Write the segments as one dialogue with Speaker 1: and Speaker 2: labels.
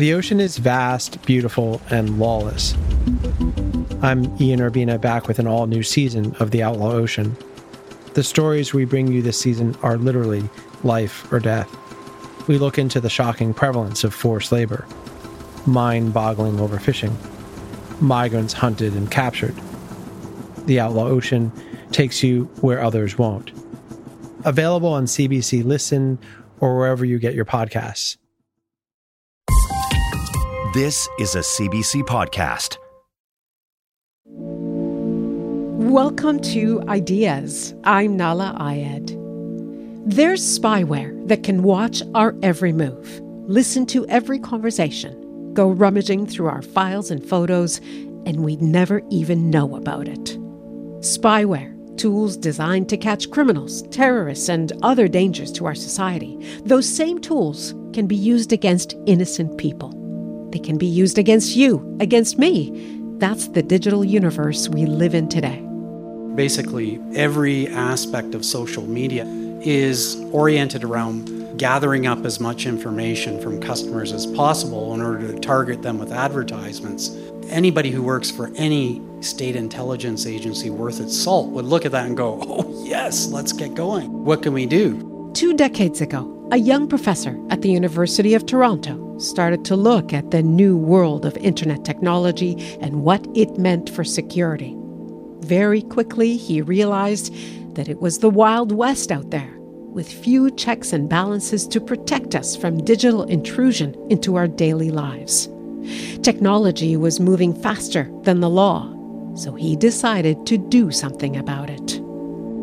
Speaker 1: The ocean is vast, beautiful, and lawless. I'm Ian Urbina back with an all new season of The Outlaw Ocean. The stories we bring you this season are literally life or death. We look into the shocking prevalence of forced labor, mind boggling overfishing, migrants hunted and captured. The Outlaw Ocean takes you where others won't. Available on CBC Listen or wherever you get your podcasts.
Speaker 2: This is a CBC podcast.
Speaker 3: Welcome to Ideas. I'm Nahlah Ayed. There's spyware that can watch our every move, listen to every conversation, go rummaging through our files and photos, and we'd never even know about it. Spyware, tools designed to catch criminals, terrorists, and other dangers to our society. Those same tools can be used against innocent people. They can be used against you, against me. That's the digital universe we live in today.
Speaker 4: Basically, every aspect of social media is oriented around gathering up as much information from customers as possible in order to target them with advertisements. Anybody who works for any state intelligence agency worth its salt would look at that and go, oh, yes, let's get going. What can we do?
Speaker 3: Two decades ago, a young professor at the University of Toronto started to look at the new world of internet technology and what it meant for security. Very quickly, he realized that it was the Wild West out there, with few checks and balances to protect us from digital intrusion into our daily lives. Technology was moving faster than the law, so he decided to do something about it.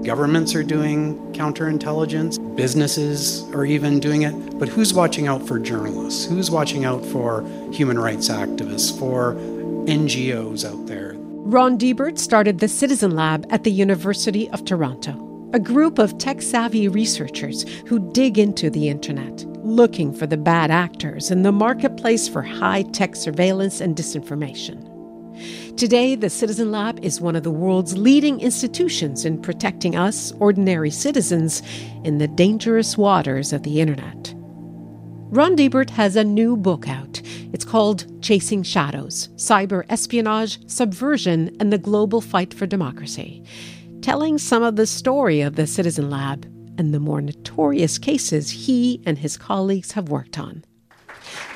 Speaker 4: Governments are doing counterintelligence, businesses are even doing it, but who's watching out for journalists? Who's watching out for human rights activists, for NGOs out there?
Speaker 3: Ron Deibert started the Citizen Lab at the University of Toronto, a group of tech savvy researchers who dig into the internet, looking for the bad actors in the marketplace for high tech surveillance and disinformation. Today, the Citizen Lab is one of the world's leading institutions in protecting us, ordinary citizens, in the dangerous waters of the Internet. Ron Deibert has a new book out. It's called Chasing Shadows Cyber Espionage, Subversion, and the Global Fight for Democracy, telling some of the story of the Citizen Lab and the more notorious cases he and his colleagues have worked on.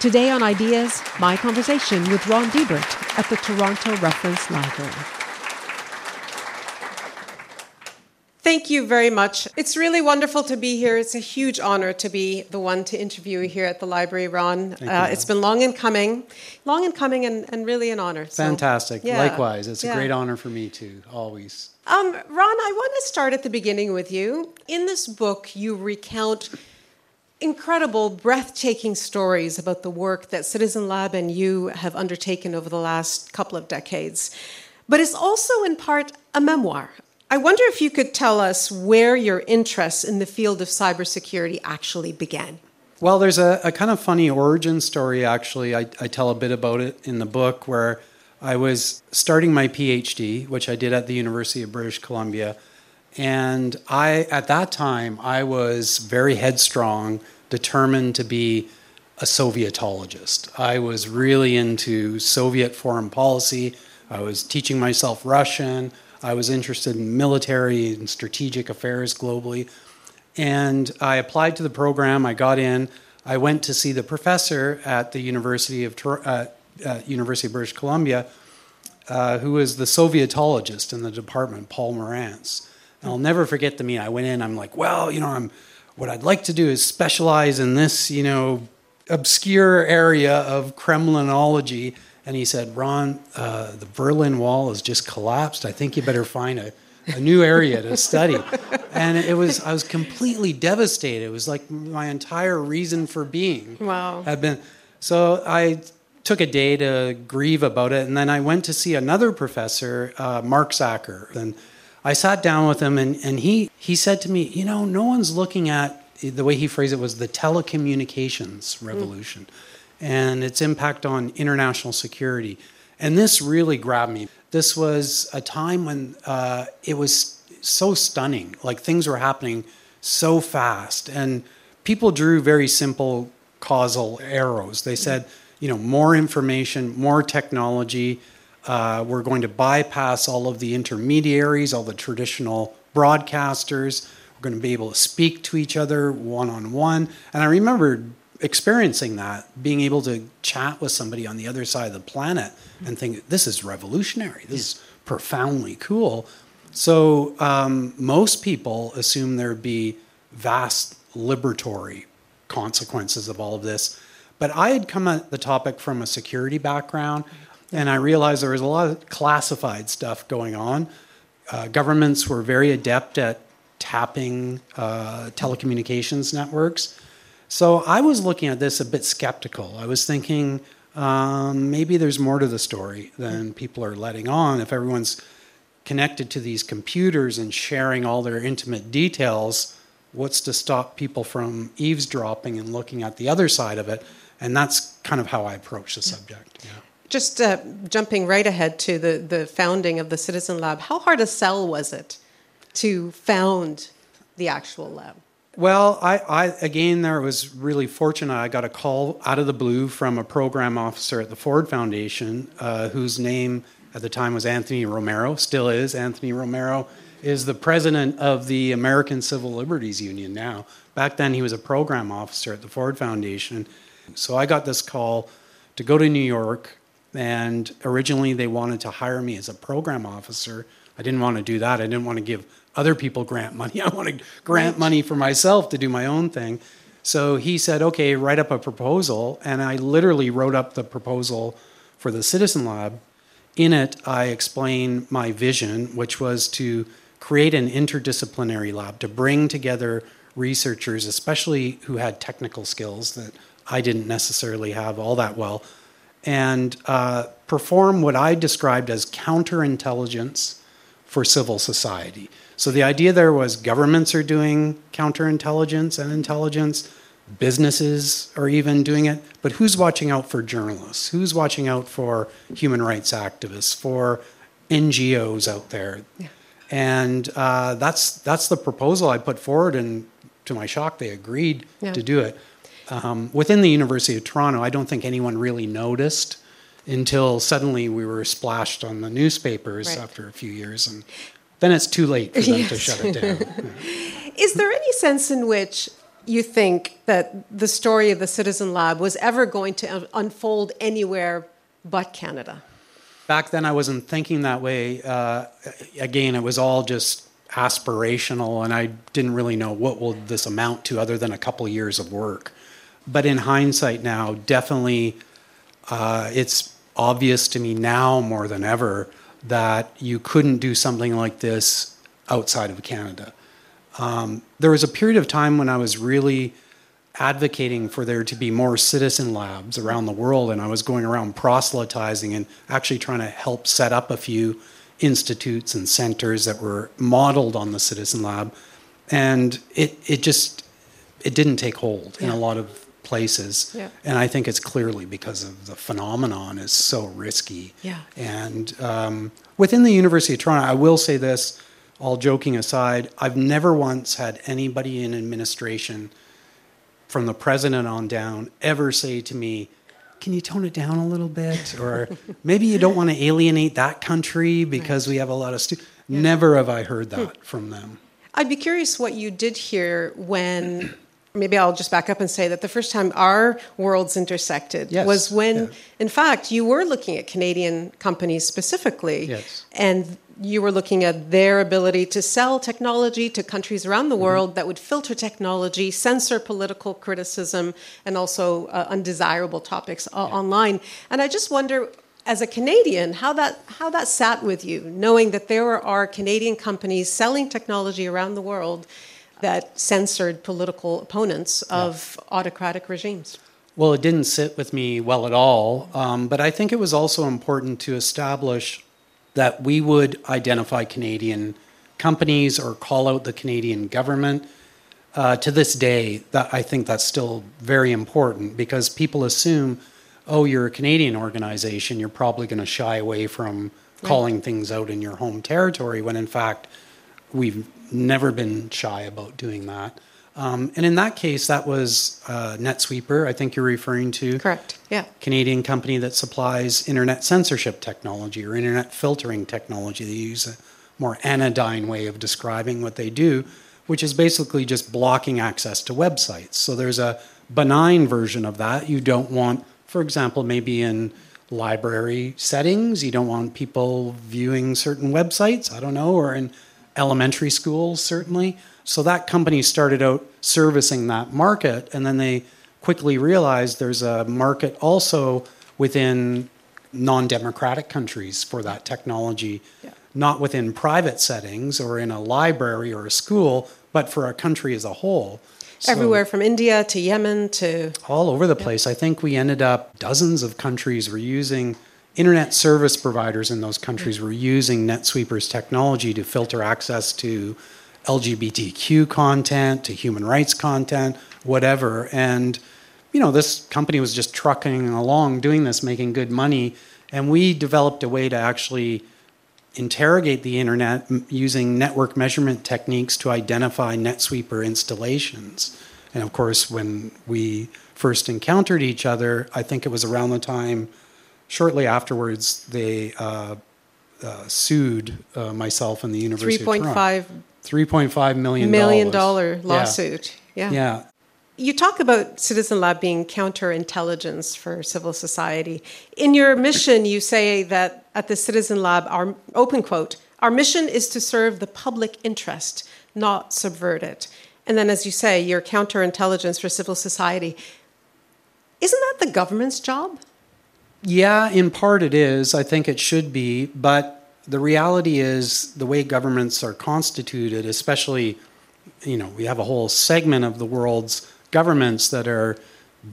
Speaker 3: Today on Ideas, my conversation with Ron Deibert at the Toronto Reference Library. Thank you very much. It's really wonderful to be here. It's a huge honor to be the one to interview you here at the library, Ron. Uh, it's been long in coming, long in coming, and, and really an honor.
Speaker 4: So, Fantastic. Yeah. Likewise, it's yeah. a great honor for me too, always.
Speaker 3: Um, Ron, I want to start at the beginning with you. In this book, you recount incredible, breathtaking stories about the work that Citizen Lab and you have undertaken over the last couple of decades. But it's also, in part, a memoir. I wonder if you could tell us where your interest in the field of cybersecurity actually began.
Speaker 4: Well, there's a, a kind of funny origin story, actually. I, I tell a bit about it in the book where I was starting my PhD, which I did at the University of British Columbia and I, at that time, I was very headstrong, determined to be a Sovietologist. I was really into Soviet foreign policy. I was teaching myself Russian. I was interested in military and strategic affairs globally. And I applied to the program. I got in. I went to see the professor at the University of uh, uh, University of British Columbia, uh, who was the Sovietologist in the department, Paul Marantz. I'll never forget the meeting. I went in. I'm like, well, you know, I'm. What I'd like to do is specialize in this, you know, obscure area of Kremlinology. And he said, Ron, uh, the Berlin Wall has just collapsed. I think you better find a, a new area to study. and it was, I was completely devastated. It was like my entire reason for being
Speaker 3: wow.
Speaker 4: had been. So I took a day to grieve about it. And then I went to see another professor, uh, Mark Zacher. And I sat down with him and, and he, he said to me, You know, no one's looking at the way he phrased it was the telecommunications revolution mm. and its impact on international security. And this really grabbed me. This was a time when uh, it was so stunning, like things were happening so fast. And people drew very simple causal arrows. They said, you know, more information, more technology. Uh, we're going to bypass all of the intermediaries, all the traditional broadcasters. We're going to be able to speak to each other one on one. And I remember experiencing that, being able to chat with somebody on the other side of the planet and think, this is revolutionary. This is profoundly cool. So um, most people assume there'd be vast liberatory consequences of all of this. But I had come at the topic from a security background, and I realized there was a lot of classified stuff going on. Uh, governments were very adept at tapping uh, telecommunications networks. So I was looking at this a bit skeptical. I was thinking um, maybe there's more to the story than people are letting on. If everyone's connected to these computers and sharing all their intimate details, what's to stop people from eavesdropping and looking at the other side of it? And that's kind of how I approach the subject. Yeah.
Speaker 3: Just uh, jumping right ahead to the, the founding of the Citizen Lab, how hard a sell was it to found the actual lab?
Speaker 4: Well, I, I again, there was really fortunate. I got a call out of the blue from a program officer at the Ford Foundation, uh, whose name at the time was Anthony Romero, still is. Anthony Romero is the president of the American Civil Liberties Union now. Back then, he was a program officer at the Ford Foundation. So I got this call to go to New York, and originally they wanted to hire me as a program officer. I didn't want to do that. I didn't want to give other people grant money. I want to grant money for myself to do my own thing. So he said, okay, write up a proposal. And I literally wrote up the proposal for the Citizen Lab. In it, I explain my vision, which was to create an interdisciplinary lab to bring together researchers, especially who had technical skills that I didn't necessarily have all that well, and uh, perform what I described as counterintelligence for civil society. So the idea there was governments are doing counterintelligence and intelligence, businesses are even doing it, but who's watching out for journalists? Who's watching out for human rights activists, for NGOs out there? Yeah. And uh, that's that's the proposal I put forward, and to my shock, they agreed yeah. to do it. Um, within the University of Toronto, I don't think anyone really noticed until suddenly we were splashed on the newspapers right. after a few years, and then it's too late for them yes. to shut it down.
Speaker 3: Yeah. Is there any sense in which you think that the story of the Citizen Lab was ever going to unfold anywhere but Canada?
Speaker 4: Back then, I wasn't thinking that way. Uh, again, it was all just aspirational, and I didn't really know what will this amount to other than a couple years of work. But in hindsight, now definitely, uh, it's obvious to me now more than ever that you couldn't do something like this outside of Canada. Um, there was a period of time when I was really advocating for there to be more citizen labs around the world, and I was going around proselytizing and actually trying to help set up a few institutes and centers that were modeled on the citizen lab. And it, it just it didn't take hold yeah. in a lot of places. Yeah. And I think it's clearly because of the phenomenon is so risky.
Speaker 3: Yeah.
Speaker 4: And um, within the University of Toronto, I will say this, all joking aside, I've never once had anybody in administration from the president on down ever say to me, can you tone it down a little bit? Or maybe you don't want to alienate that country because right. we have a lot of students. Yeah. Never have I heard that from them.
Speaker 3: I'd be curious what you did hear when maybe I'll just back up and say that the first time our worlds intersected yes. was when, yeah. in fact, you were looking at Canadian companies specifically.
Speaker 4: Yes.
Speaker 3: And you were looking at their ability to sell technology to countries around the mm-hmm. world that would filter technology, censor political criticism, and also uh, undesirable topics uh, yeah. online. And I just wonder, as a Canadian, how that how that sat with you, knowing that there are Canadian companies selling technology around the world that censored political opponents of yeah. autocratic regimes.
Speaker 4: Well, it didn't sit with me well at all, um, but I think it was also important to establish that we would identify Canadian companies or call out the Canadian government. Uh, to this day, that I think that's still very important because people assume, oh, you're a Canadian organization, you're probably going to shy away from calling right. things out in your home territory, when in fact, we've never been shy about doing that. Um, and in that case, that was uh, NetSweeper, I think you're referring to.
Speaker 3: Correct, yeah.
Speaker 4: Canadian company that supplies internet censorship technology or internet filtering technology. They use a more anodyne way of describing what they do, which is basically just blocking access to websites. So there's a benign version of that. You don't want, for example, maybe in library settings, you don't want people viewing certain websites, I don't know, or in elementary schools, certainly. So that company started out servicing that market, and then they quickly realized there's a market also within non democratic countries for that technology, yeah. not within private settings or in a library or a school, but for a country as a whole.
Speaker 3: So Everywhere from India to Yemen to.
Speaker 4: All over the yeah. place. I think we ended up, dozens of countries were using internet service providers in those countries were using NetSweeper's technology to filter access to LGBTQ content, to human rights content, whatever. And, you know, this company was just trucking along doing this, making good money. And we developed a way to actually interrogate the internet using network measurement techniques to identify NetSweeper installations. And of course, when we first encountered each other, I think it was around the time, shortly afterwards, they uh, uh, sued uh, myself and the University 3.5 $3.5 million.
Speaker 3: Million dollar lawsuit.
Speaker 4: Yeah. yeah. yeah.
Speaker 3: You talk about Citizen Lab being counterintelligence for civil society. In your mission, you say that at the Citizen Lab, our open quote, our mission is to serve the public interest, not subvert it. And then, as you say, you're counterintelligence for civil society. Isn't that the government's job?
Speaker 4: Yeah, in part it is. I think it should be. But the reality is the way governments are constituted, especially, you know, we have a whole segment of the world's governments that are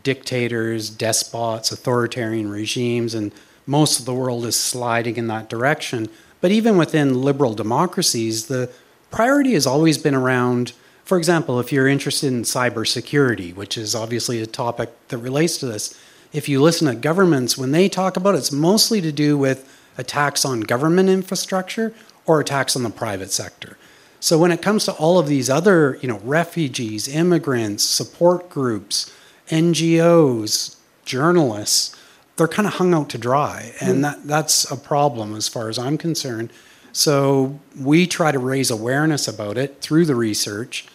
Speaker 4: dictators, despots, authoritarian regimes, and most of the world is sliding in that direction. But even within liberal democracies, the priority has always been around, for example, if you're interested in cybersecurity, which is obviously a topic that relates to this, if you listen to governments, when they talk about it, it's mostly to do with attacks on government infrastructure or attacks on the private sector. So when it comes to all of these other, you know, refugees, immigrants, support groups, NGOs, journalists, they're kind of hung out to dry, and mm. that that's a problem as far as I'm concerned. So we try to raise awareness about it through the research,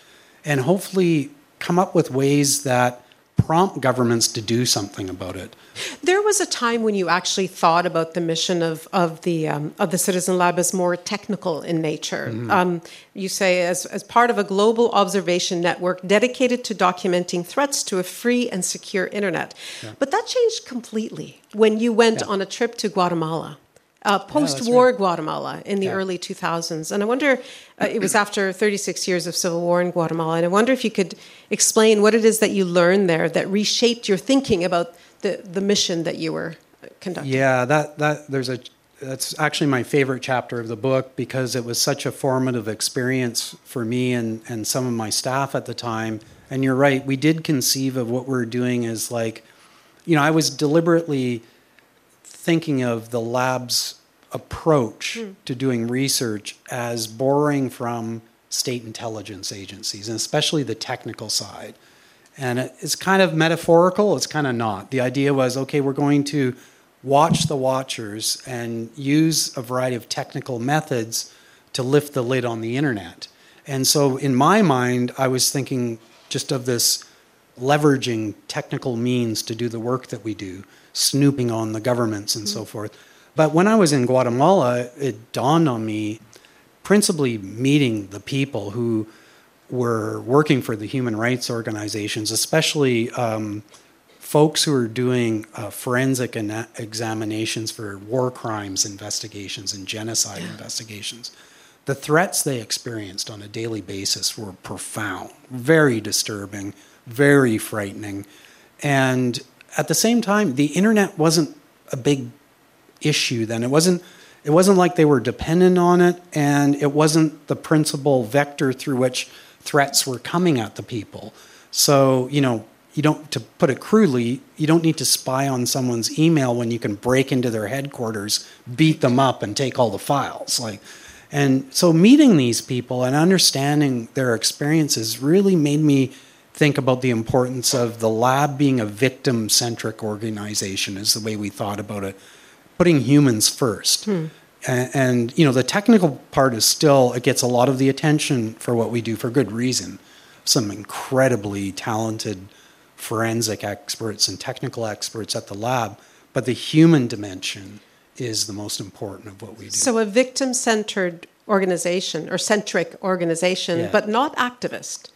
Speaker 4: and hopefully come up with ways that prompt governments to do something about it.
Speaker 3: There was a time when you actually thought about the mission of, of the um, of the Citizen Lab as more technical in nature. Mm-hmm. Um, you say as as part of a global observation network dedicated to documenting threats to a free and secure internet. Yeah. But that changed completely when you went yeah. on a trip to Guatemala uh, post-war right. Guatemala in the yeah. early 2000s. And I wonder, uh, it was after 36 years of civil war in Guatemala, and I wonder if you could explain what it is that you learned there that reshaped your thinking about the, the mission that you were conducting.
Speaker 4: Yeah, that, that there's a that's actually my favorite chapter of the book because it was such a formative experience for me and, and some of my staff at the time. And you're right, we did conceive of what we're doing as like, you know, I was deliberately thinking of the lab's approach mm. to doing research as borrowing from state intelligence agencies, and especially the technical side. And it's kind of metaphorical, it's kind of not. The idea was okay, we're going to watch the watchers and use a variety of technical methods to lift the lid on the internet. And so, in my mind, I was thinking just of this leveraging technical means to do the work that we do snooping on the governments and mm-hmm. so forth. But when I was in Guatemala, it dawned on me, principally meeting the people who were working for the human rights organizations, especially um, folks who are doing uh, forensic examinations for war crimes investigations and genocide yeah. investigations. The threats they experienced on a daily basis were profound, very disturbing, very frightening. And at the same time, the internet wasn't a big issue then. It wasn't it wasn't like they were dependent on it and it wasn't the principal vector through which threats were coming at the people. So, you know, you don't to put it crudely, you don't need to spy on someone's email when you can break into their headquarters, beat them up and take all the files. Like And so meeting these people and understanding their experiences really made me think about the importance of the lab being a victim centric organization, is the way we thought about it, putting humans first. Hmm. And, and, you know, the technical part is still, it gets a lot of the attention for what we do for good reason. Some incredibly talented forensic experts and technical experts at the lab, but the human dimension is the most important of what we do.
Speaker 3: So a victim-centered organization or centric organization,
Speaker 4: Yeah.
Speaker 3: but not activist.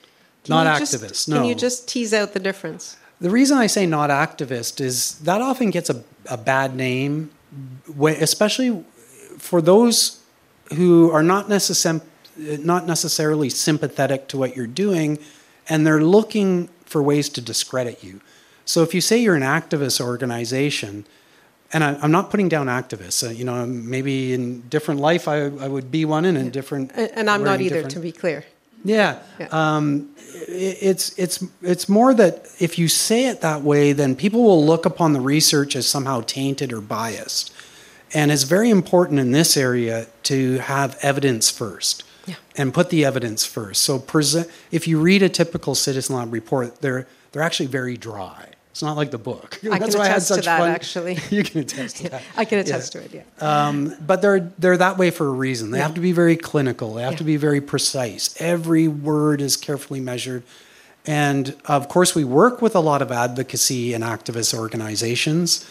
Speaker 4: Not
Speaker 3: you just- Can you just tease out the difference?
Speaker 4: The reason I say not activist is that often gets a, a bad name, especially for those who are not, necessam- not necessarily sympathetic to what you're doing and they're looking for ways to discredit you. So if you say you're an activist organization, and I, I'm not putting down activists, uh, you know, maybe in different life I, I would be one and in different.
Speaker 3: And and I'm not either,
Speaker 4: different-
Speaker 3: to be clear.
Speaker 4: Yeah.
Speaker 3: Yeah.
Speaker 4: Um, it's it's it's more that if you say it that way, then people will look upon the research as somehow tainted or biased, and it's very important in this area to have evidence first.
Speaker 3: Yeah.
Speaker 4: And put the evidence first. So present. If you read a typical Citizen Lab report, they're they're actually very dry. It's not like the book.
Speaker 3: I can attest to that, actually.
Speaker 4: You can attest to that.
Speaker 3: I can attest
Speaker 4: Yeah.
Speaker 3: to it, yeah.
Speaker 4: Um, but they're they're that way for a reason. They have to be very clinical. They have
Speaker 3: Yeah.
Speaker 4: to be very precise. Every word is carefully measured. And of course, we work with a lot of advocacy and activist organizations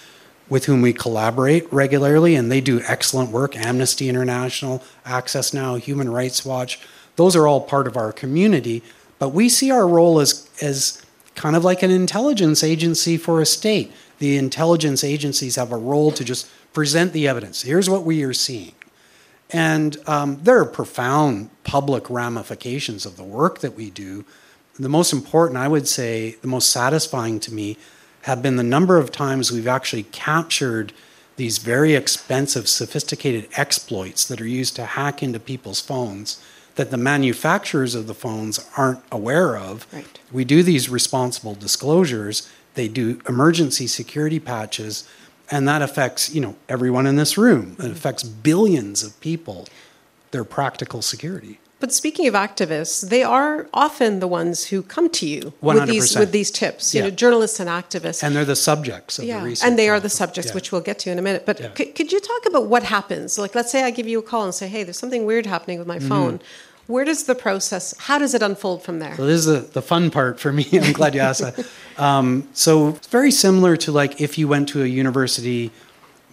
Speaker 4: with whom we collaborate regularly, and they do excellent work. Amnesty International, Access Now, Human Rights Watch, those are all part of our community. But we see our role as, as kind of like an intelligence agency for a state. The intelligence agencies have a role to just present the evidence. Here's what we are seeing. And um, there are profound public ramifications of the work that we do. The most important, I would say, the most satisfying to me have been the number of times we've actually captured these very expensive, sophisticated exploits that are used to hack into people's phones that the manufacturers of the phones aren't aware of.
Speaker 3: Right.
Speaker 4: We do these responsible disclosures. They do emergency security patches, and that affects you know everyone in this room. It affects billions of people. Their practical security.
Speaker 3: But speaking of activists, they are often the ones who come to you with these
Speaker 4: 100%.
Speaker 3: with these tips. You
Speaker 4: Yeah.
Speaker 3: know, journalists and activists.
Speaker 4: And they're the subjects of
Speaker 3: yeah,
Speaker 4: the research.
Speaker 3: and they are the subjects,
Speaker 4: Yeah.
Speaker 3: which we'll get to in a minute. But
Speaker 4: Yeah.
Speaker 3: could, could you talk about what happens? Like, let's say I give you a call and say, "Hey, there's something weird happening with my
Speaker 4: Mm-hmm.
Speaker 3: phone." Where does the process? How does it unfold from there?
Speaker 4: So this is the, the fun part for me. I'm glad you asked that. Um, so it's very similar to like if you went to a university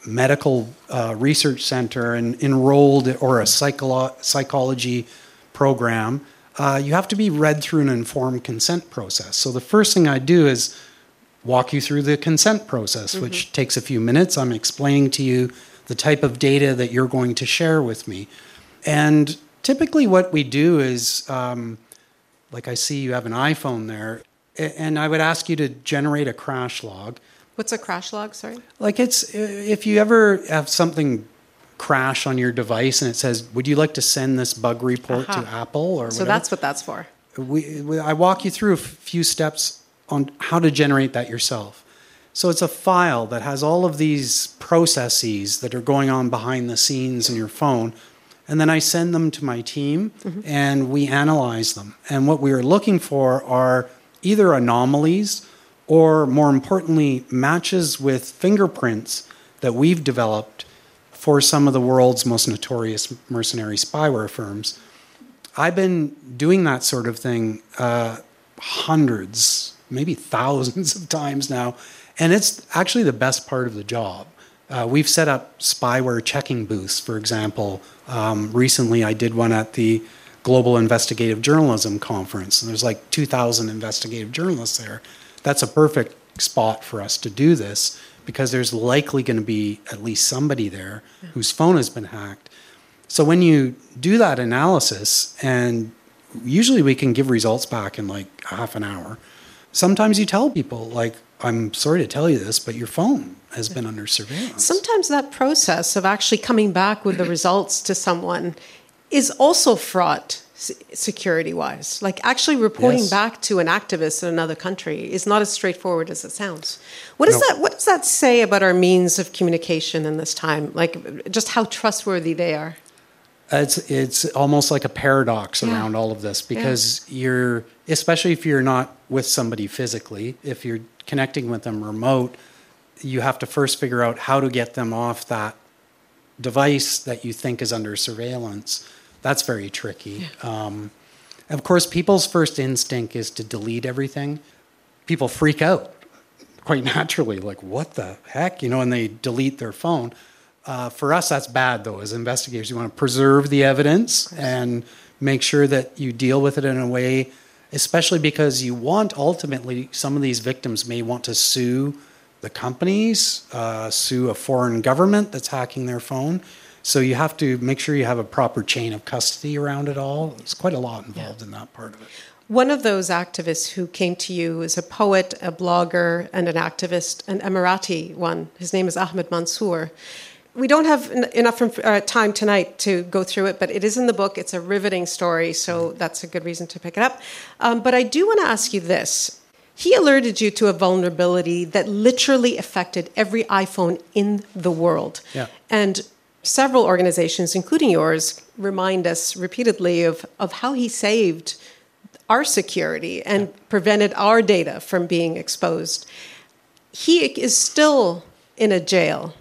Speaker 4: medical uh, research center and enrolled or a psycholo- psychology program, uh, you have to be read through an informed consent process. So the first thing I do is walk you through the consent process, which takes a few minutes. I'm explaining to you the type of data that you're going to share with me. And typically, what we do is um, like I see you have an iPhone there, and I would ask you to generate a crash log.
Speaker 3: What's a crash log? Sorry.
Speaker 4: Like it's if you ever have something crash on your device and it says, "Would you like to send this bug report
Speaker 3: Aha.
Speaker 4: to Apple?" or
Speaker 3: So
Speaker 4: whatever,
Speaker 3: that's what that's for.
Speaker 4: we, we, I walk you through a few steps on how to generate that yourself. So it's a file that has all of these processes that are going on behind the scenes in your phone. And then I send them to my team and we analyze them. And what we are looking for are either anomalies or, more importantly, matches with fingerprints that we've developed for some of the world's most notorious mercenary spyware firms. I've been doing that sort of thing uh, hundreds, maybe thousands of times now, and it's actually the best part of the job. Uh, we've set up spyware checking booths, for example. Um, recently, I did one at the Global Investigative Journalism Conference, and there's like 2,000 investigative journalists there. That's a perfect spot for us to do this because there's likely going to be at least somebody there whose phone has been hacked. So when you do that analysis, and usually we can give results back in like half an hour. Sometimes you tell people, like, I'm sorry to tell you this, but your phone has been under surveillance.
Speaker 3: Sometimes that process of actually coming back with the results to someone is also fraught security wise. Like actually reporting
Speaker 4: Yes.
Speaker 3: back to an activist in another country is not as straightforward as it sounds. What does
Speaker 4: No.
Speaker 3: that what does that say about our means of communication in this time? Like just how trustworthy they are?
Speaker 4: It's it's almost like a paradox
Speaker 3: Yeah.
Speaker 4: around all of this because you're especially if you're not with somebody physically, if you're connecting with them remote, you have to first figure out how to get them off that device that you think is under surveillance. That's very tricky. Um, of course, people's first instinct is to delete everything. People freak out quite naturally, like, what the heck? You know, and they delete their phone. Uh, for us, that's bad, though, as investigators. You want to preserve the evidence and make sure that you deal with it in a way, especially because you want ultimately, some of these victims may want to sue the companies, uh, sue a foreign government that's hacking their phone. So you have to make sure you have a proper chain of custody around it all. There's quite a lot involved in that part of it.
Speaker 3: One of those activists who came to you is a poet, a blogger, and an activist, an Emirati one. His name is Ahmed Mansour. We don't have en- enough uh, time tonight to go through it, but it is in the book. It's a riveting story, so that's a good reason to pick it up. Um, but I do want to ask you this. He alerted you to a vulnerability that literally affected every iPhone in the world.
Speaker 4: Yeah.
Speaker 3: And several organizations, including yours, remind us repeatedly of, of how he saved our security and prevented our data from being exposed. He is still in a jail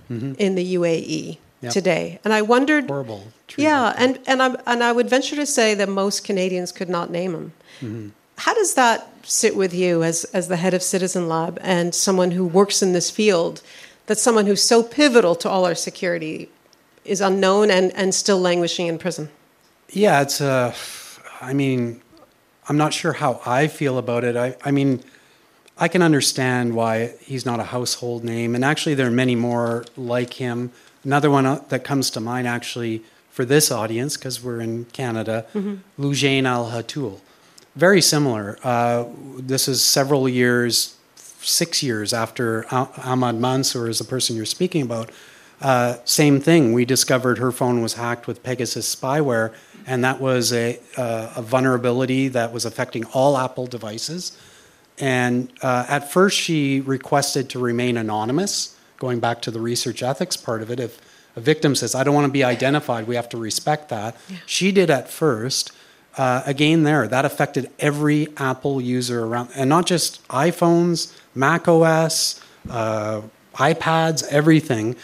Speaker 3: in the UAE
Speaker 4: Yeah.
Speaker 3: today. And I wondered
Speaker 4: Horrible.
Speaker 3: Yeah, and and I and I would venture to say that most Canadians could not name him. How does that sit with you as as the head of Citizen Lab and someone who works in this field? That someone who's so pivotal to all our security is unknown and, and still languishing in prison.
Speaker 4: Yeah, it's uh, I mean, I'm not sure how I feel about it. I, I mean, I can understand why he's not a household name, and actually, there are many more like him. Another one uh, that comes to mind, actually, for this audience, because we're in Canada, Loujain Al Hathloul. Very similar. Uh, this is several years, six years after Ah- Ahmad Mansour is the person you're speaking about. Uh, same thing. We discovered her phone was hacked with Pegasus spyware, and that was a, uh, a vulnerability that was affecting all Apple devices. And uh, at first, she requested to remain anonymous, going back to the research ethics part of it. If a victim says, I don't want to be identified, we have to respect that. She did at first. Uh, again, there, that affected every Apple user around, and not just iPhones, Mac OS, uh, iPads, everything.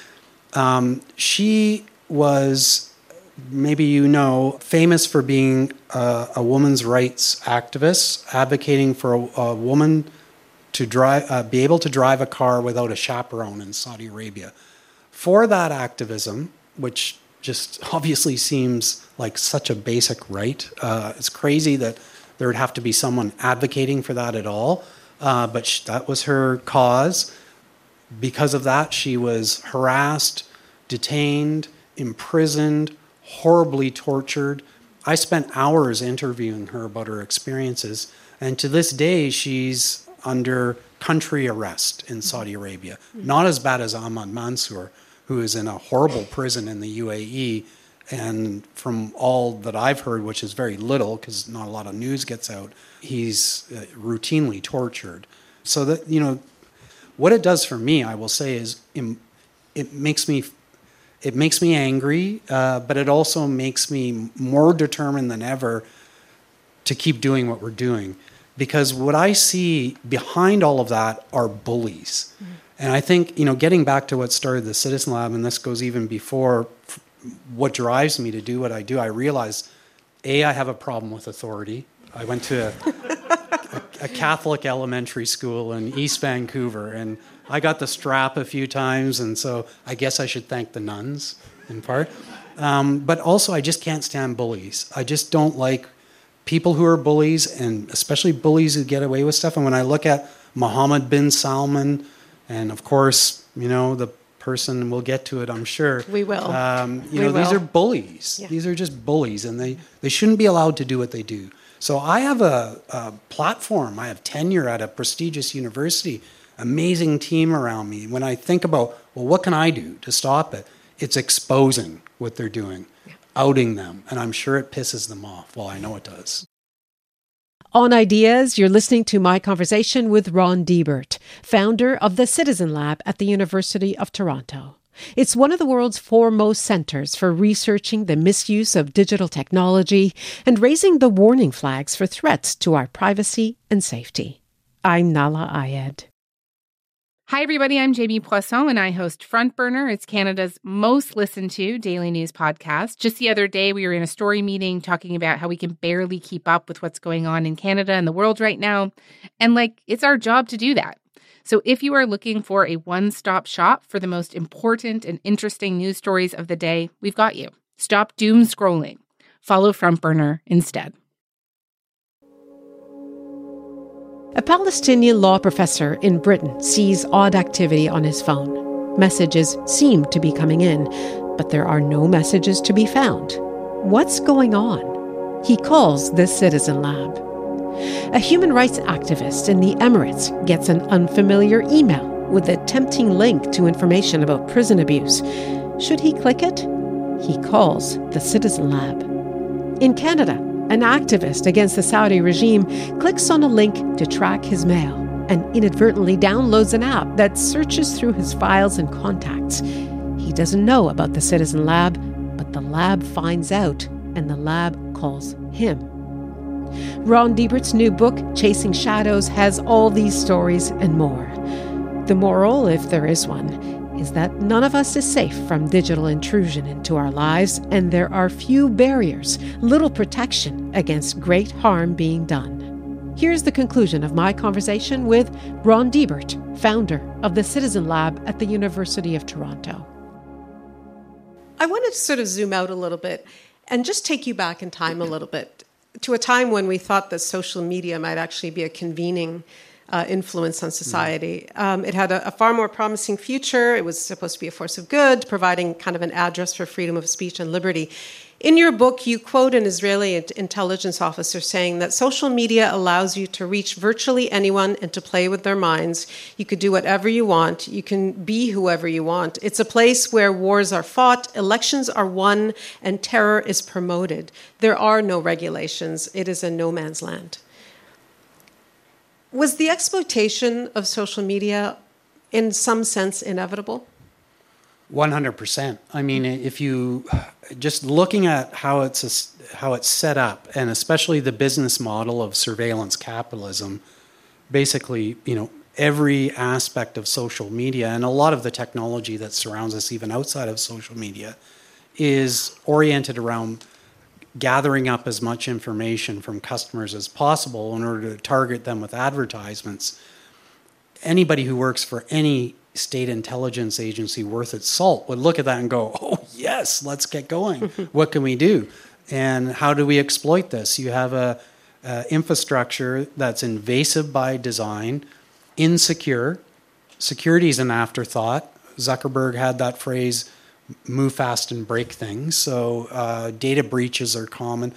Speaker 4: Um, she was, maybe you know, famous for being uh, a woman's rights activist, advocating for a, a woman to drive, uh, be able to drive a car without a chaperone in Saudi Arabia. For that activism, which just obviously seems like such a basic right, uh, it's crazy that there would have to be someone advocating for that at all. Uh, but sh- that was her cause because of that, she was harassed, detained, imprisoned, horribly tortured. I spent hours interviewing her about her experiences, and to this day, she's under country arrest in Saudi Arabia. Not as bad as Ahmad Mansour, who is in a horrible prison in the UAE. And from all that I've heard, which is very little because not a lot of news gets out, he's uh, routinely tortured. So that, you know, what it does for me, I will say, is it makes me it makes me angry, uh, but it also makes me more determined than ever to keep doing what we're doing. Because what I see behind all of that are bullies. And I think, you know, getting back to what started the Citizen Lab, and this goes even before what drives me to do what I do, I realize A, I have a problem with authority. I went to a, a Catholic elementary school in East Vancouver, and I got the strap a few times, and so I guess I should thank the nuns in part. Um, but also, I just can't stand bullies. I just don't like people who are bullies, and especially bullies who get away with stuff. And when I look at Mohammed bin Salman, and of course, you know, the person, we'll get to it, I'm sure.
Speaker 3: We will.
Speaker 4: Um, you
Speaker 3: We
Speaker 4: know, these are bullies.
Speaker 3: Yeah.
Speaker 4: These are just bullies, and they, they shouldn't be allowed to do what they do. So I have a, a platform. I have tenure at a prestigious university, amazing team around me. When I think about, well, what can I do to stop it? It's exposing what they're doing, outing them, and I'm sure it pisses them off. Well, I know it does.
Speaker 3: On Ideas, you're listening to my conversation with Ron Deibert, founder of the Citizen Lab at the University of Toronto. It's one of the world's foremost centers for researching the misuse of digital technology and raising the warning flags for threats to our privacy and safety. I'm Nahlah Ayed.
Speaker 5: Hi, everybody. I'm Jamie Poisson, and I host Front Burner. It's Canada's most listened to daily news podcast. Just the other day, we were in a story meeting talking about how we can barely keep up with what's going on in Canada and the world right now. And like, it's our job to do that. So if you are looking for a one stop shop for the most important and interesting news stories of the day, we've got you. Stop doom scrolling. Follow Front Burner instead.
Speaker 3: A Palestinian law professor in Britain sees odd activity on his phone. Messages seem to be coming in, but there are no messages to be found. What's going on? He calls the Citizen Lab. A human rights activist in the Emirates gets an unfamiliar email with a tempting link to information about prison abuse. Should he click it? He calls the Citizen Lab. In Canada, an activist against the Saudi regime clicks on a link to track his mail and inadvertently downloads an app that searches through his files and contacts. He doesn't know about the Citizen Lab, but the lab finds out and the lab calls him. Ron Deibert's new book, Chasing Shadows, has all these stories and more. The moral, if there is one, is that none of us is safe from digital intrusion into our lives, and there are few barriers, little protection against great harm being done. Here's the conclusion of my conversation with Ron Deibert, founder of the Citizen Lab at the University of Toronto. I wanted to sort of zoom out a little bit and just take you back in time a little bit to a time when we thought that social media might actually be a convening uh, influence on society. Um, it had a, a, far more promising future. It was supposed to be a force of good, providing kind of an address for freedom of speech and liberty. In your book, you quote an Israeli intelligence officer saying that social media allows you to reach virtually anyone and to play with their minds. You could do whatever you want. You can be whoever you want. It's a place where wars are fought, elections are won, and terror is promoted. There are no regulations. It is a no man's land. Was the exploitation of social media in some sense inevitable?
Speaker 4: 100%. I mean, if you just looking at how it's how it's set up and especially the business model of surveillance capitalism, basically, you know, every aspect of social media and a lot of the technology that surrounds us even outside of social media is oriented around gathering up as much information from customers as possible in order to target them with advertisements. Anybody who works for any state intelligence agency worth its salt would look at that and go, oh, yes, let's get going. what can we do? And how do we exploit this? You have a, a infrastructure that's invasive by design, insecure. Security is an afterthought. Zuckerberg had that phrase move fast and break things. So uh, data breaches are common.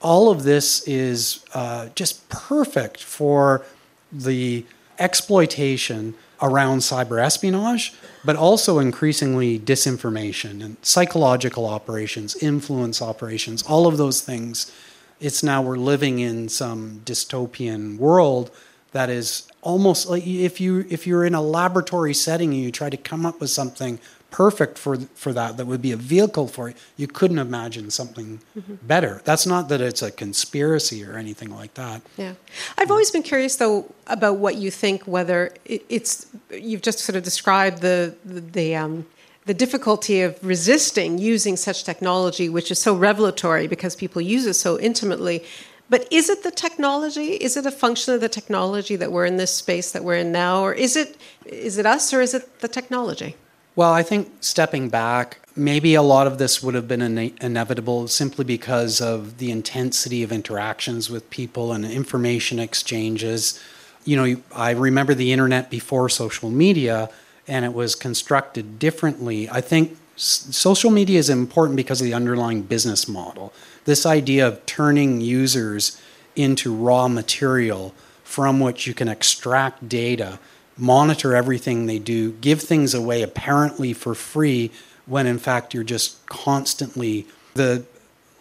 Speaker 4: All of this is uh, just perfect for the exploitation around cyber espionage, but also increasingly disinformation and psychological operations, influence operations, all of those things. It's now we're living in some dystopian world that is almost like if you if you're in a laboratory setting and you try to come up with something perfect for for that that would be a vehicle for it you couldn't imagine something mm-hmm. better that's not that it's a conspiracy or anything like that
Speaker 3: yeah i've always been curious though about what you think whether it's you've just sort of described the the, the um, the difficulty of resisting using such technology, which is so revelatory because people use it so intimately. But is it the technology? Is it a function of the technology that we're in this space that we're in now, or is it is it us, or is it the technology?
Speaker 4: Well, I think stepping back, maybe a lot of this would have been ine- inevitable simply because of the intensity of interactions with people and information exchanges. You know, I remember the internet before social media and it was constructed differently. I think social media is important because of the underlying business model. This idea of turning users into raw material from which you can extract data monitor everything they do, give things away apparently for free when in fact you're just constantly the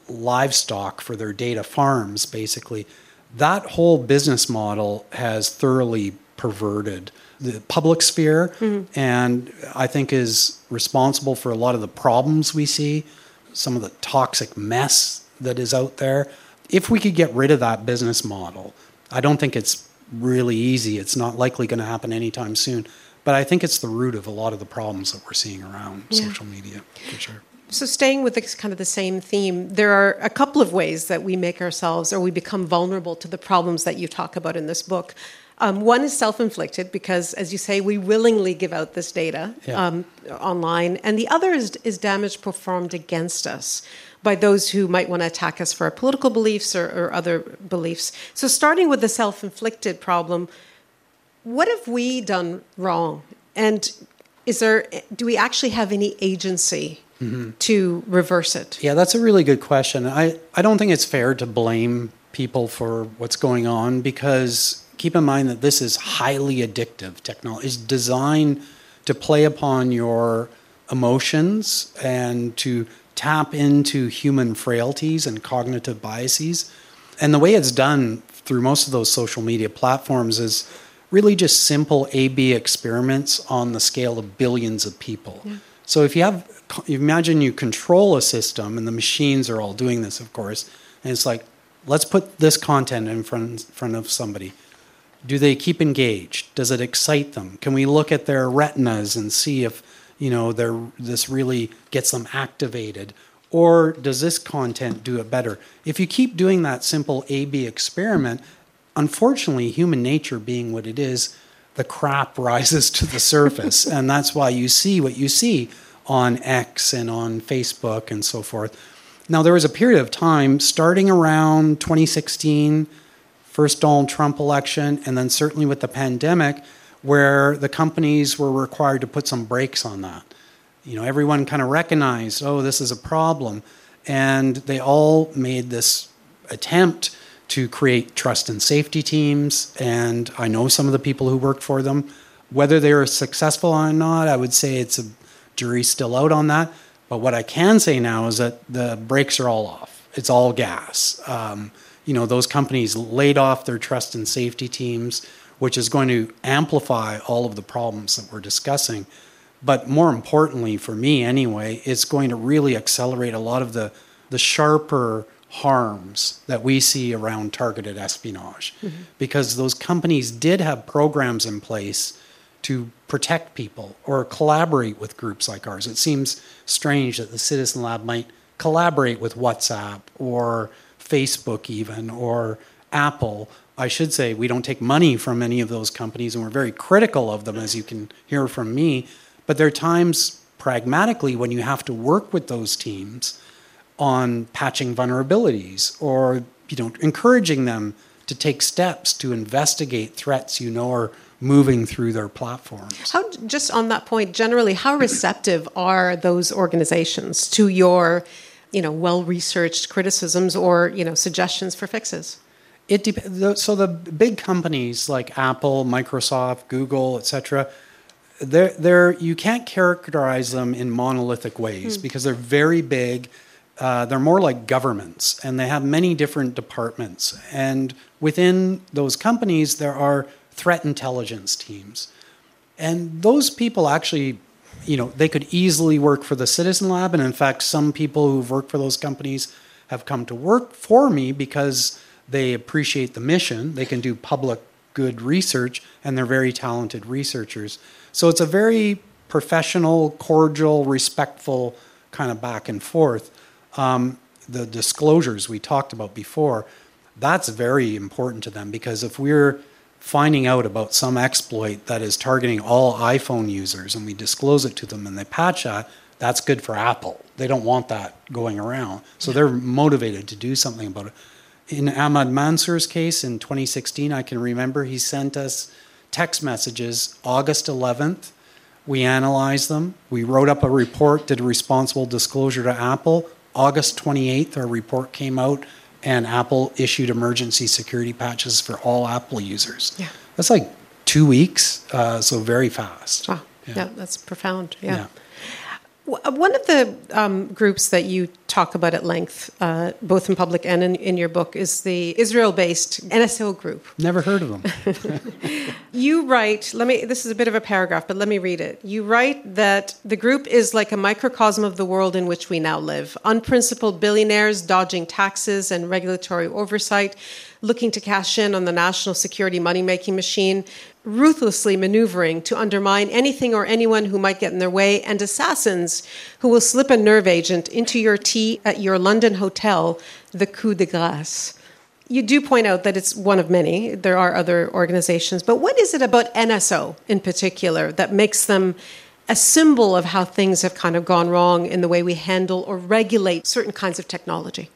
Speaker 4: livestock for their data farms, basically. That whole business model has thoroughly perverted the public sphere mm-hmm. and I think is responsible for a lot of the problems we see, some of the toxic mess that is out there. If we could get rid of that business model, I don't think it's really easy. It's not likely going to happen anytime soon. But I think it's the root of a lot of the problems that we're seeing around yeah. social media, for sure.
Speaker 3: So, staying with this, kind of the same theme, there are a couple of ways that we make ourselves or we become vulnerable to the problems that you talk about in this book. Um, one is self inflicted because, as you say, we willingly give out this data yeah. um, online. And the other is, is damage performed against us by those who might want to attack us for our political beliefs or, or other beliefs. So, starting with the self inflicted problem, what have we done wrong? And is there, do we actually have any agency mm-hmm. to reverse it?
Speaker 4: Yeah, that's a really good question. I, I don't think it's fair to blame people for what's going on because keep in mind that this is highly addictive technology. It's designed to play upon your emotions and to tap into human frailties and cognitive biases. And the way it's done through most of those social media platforms is really just simple A B experiments on the scale of billions of people. Yeah. So if you have you imagine you control a system and the machines are all doing this, of course, and it's like, let's put this content in front, front of somebody. Do they keep engaged? Does it excite them? Can we look at their retinas and see if you know this really gets them activated? Or does this content do it better? If you keep doing that simple A B experiment, unfortunately, human nature being what it is, the crap rises to the surface. and that's why you see what you see on X and on Facebook and so forth. Now, there was a period of time starting around 2016, first Donald Trump election, and then certainly with the pandemic, where the companies were required to put some brakes on that. You know, everyone kind of recognized, oh, this is a problem. And they all made this attempt to create trust and safety teams. And I know some of the people who worked for them. Whether they were successful or not, I would say it's a jury still out on that. But what I can say now is that the brakes are all off. It's all gas. Um, you know, those companies laid off their trust and safety teams, which is going to amplify all of the problems that we're discussing. But more importantly, for me anyway, it's going to really accelerate a lot of the, the sharper harms that we see around targeted espionage. Mm-hmm. Because those companies did have programs in place to protect people or collaborate with groups like ours. It seems strange that the Citizen Lab might collaborate with WhatsApp or Facebook, even, or Apple. I should say we don't take money from any of those companies and we're very critical of them, as you can hear from me. But there are times, pragmatically, when you have to work with those teams on patching vulnerabilities or you know encouraging them to take steps to investigate threats you know are moving through their platforms.
Speaker 3: How just on that point generally how receptive are those organizations to your you know well researched criticisms or you know suggestions for fixes?
Speaker 4: It depends. So the big companies like Apple, Microsoft, Google, etc. They're, they're, you can't characterize them in monolithic ways hmm. because they're very big. Uh, they're more like governments and they have many different departments. And within those companies, there are threat intelligence teams. And those people actually, you know, they could easily work for the Citizen Lab. And in fact, some people who've worked for those companies have come to work for me because they appreciate the mission. They can do public good research and they're very talented researchers. So it's a very professional, cordial, respectful kind of back and forth. Um, the disclosures we talked about before, that's very important to them because if we're finding out about some exploit that is targeting all iPhone users and we disclose it to them and they patch that, that's good for Apple. They don't want that going around. So they're motivated to do something about it. In Ahmad Mansour's case in 2016, I can remember he sent us text messages August 11th. We analyzed them. We wrote up a report, did a responsible disclosure to Apple. August 28th, our report came out and Apple issued emergency security patches for all Apple users.
Speaker 3: Yeah.
Speaker 4: That's like two weeks, uh, so very fast.
Speaker 3: Wow. Yeah. yeah. that's profound. Yeah. yeah. One of the um, groups that you talk about at length, uh, both in public and in, in your book, is the Israel based NSO group.
Speaker 4: Never heard of them.
Speaker 3: you write, let me, this is a bit of a paragraph, but let me read it. You write that the group is like a microcosm of the world in which we now live unprincipled billionaires dodging taxes and regulatory oversight, looking to cash in on the national security money making machine, ruthlessly maneuvering to undermine anything or anyone who might get in their way, and assassins who will slip a nerve agent into your tea at your London hotel, the coup de grace. You do point out that it's one of many. There are other organizations. But what is it about NSO in particular that makes them a symbol of how things have kind of gone wrong in the way we handle or regulate certain kinds of technology?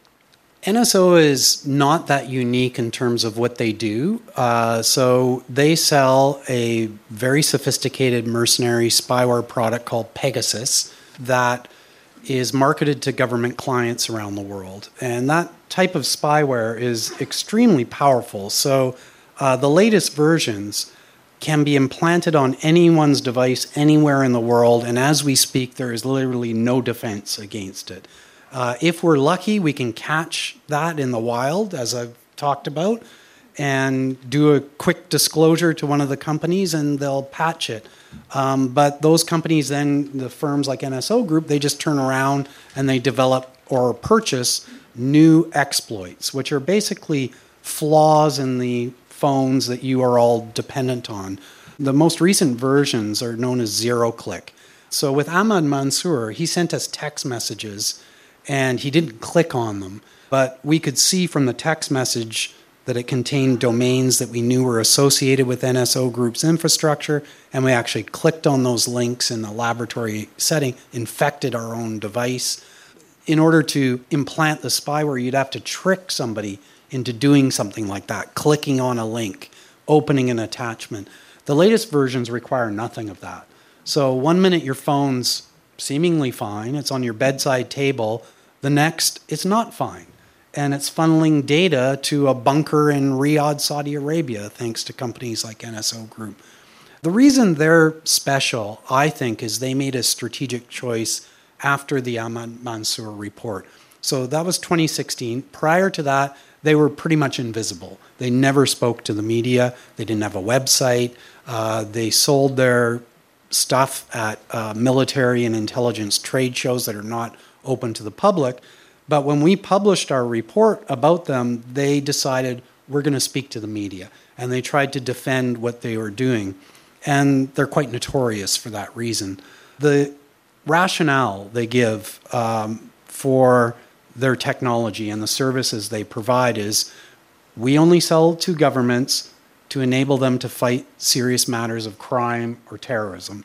Speaker 4: NSO is not that unique in terms of what they do. Uh, so they sell a very sophisticated mercenary spyware product called Pegasus that is marketed to government clients around the world. And that type of spyware is extremely powerful. So uh, the latest versions can be implanted on anyone's device anywhere in the world. And as we speak, there is literally no defense against it. Uh, if we're lucky, we can catch that in the wild, as I've talked about, and do a quick disclosure to one of the companies, and they'll patch it. Um, but those companies, then the firms like NSO Group, they just turn around and they develop or purchase new exploits, which are basically flaws in the phones that you are all dependent on. The most recent versions are known as zero click. So with Ahmad Mansour, he sent us text messages and he didn't click on them. But we could see from the text message that it contained domains that we knew were associated with NSO Group's infrastructure, and we actually clicked on those links in the laboratory setting, infected our own device. In order to implant the spyware, you'd have to trick somebody into doing something like that, clicking on a link, opening an attachment. The latest versions require nothing of that. So, one minute your phone's seemingly fine, it's on your bedside table, the next, it's not fine. And it's funneling data to a bunker in Riyadh, Saudi Arabia, thanks to companies like NSO Group. The reason they're special, I think, is they made a strategic choice after the Ahmad Mansour report. So that was 2016. Prior to that, they were pretty much invisible. They never spoke to the media. They didn't have a website. Uh, they sold their stuff at uh, military and intelligence trade shows that are not open to the public. But when we published our report about them, they decided we're going to speak to the media. And they tried to defend what they were doing. And they're quite notorious for that reason. The rationale they give um, for their technology and the services they provide is we only sell to governments to enable them to fight serious matters of crime or terrorism.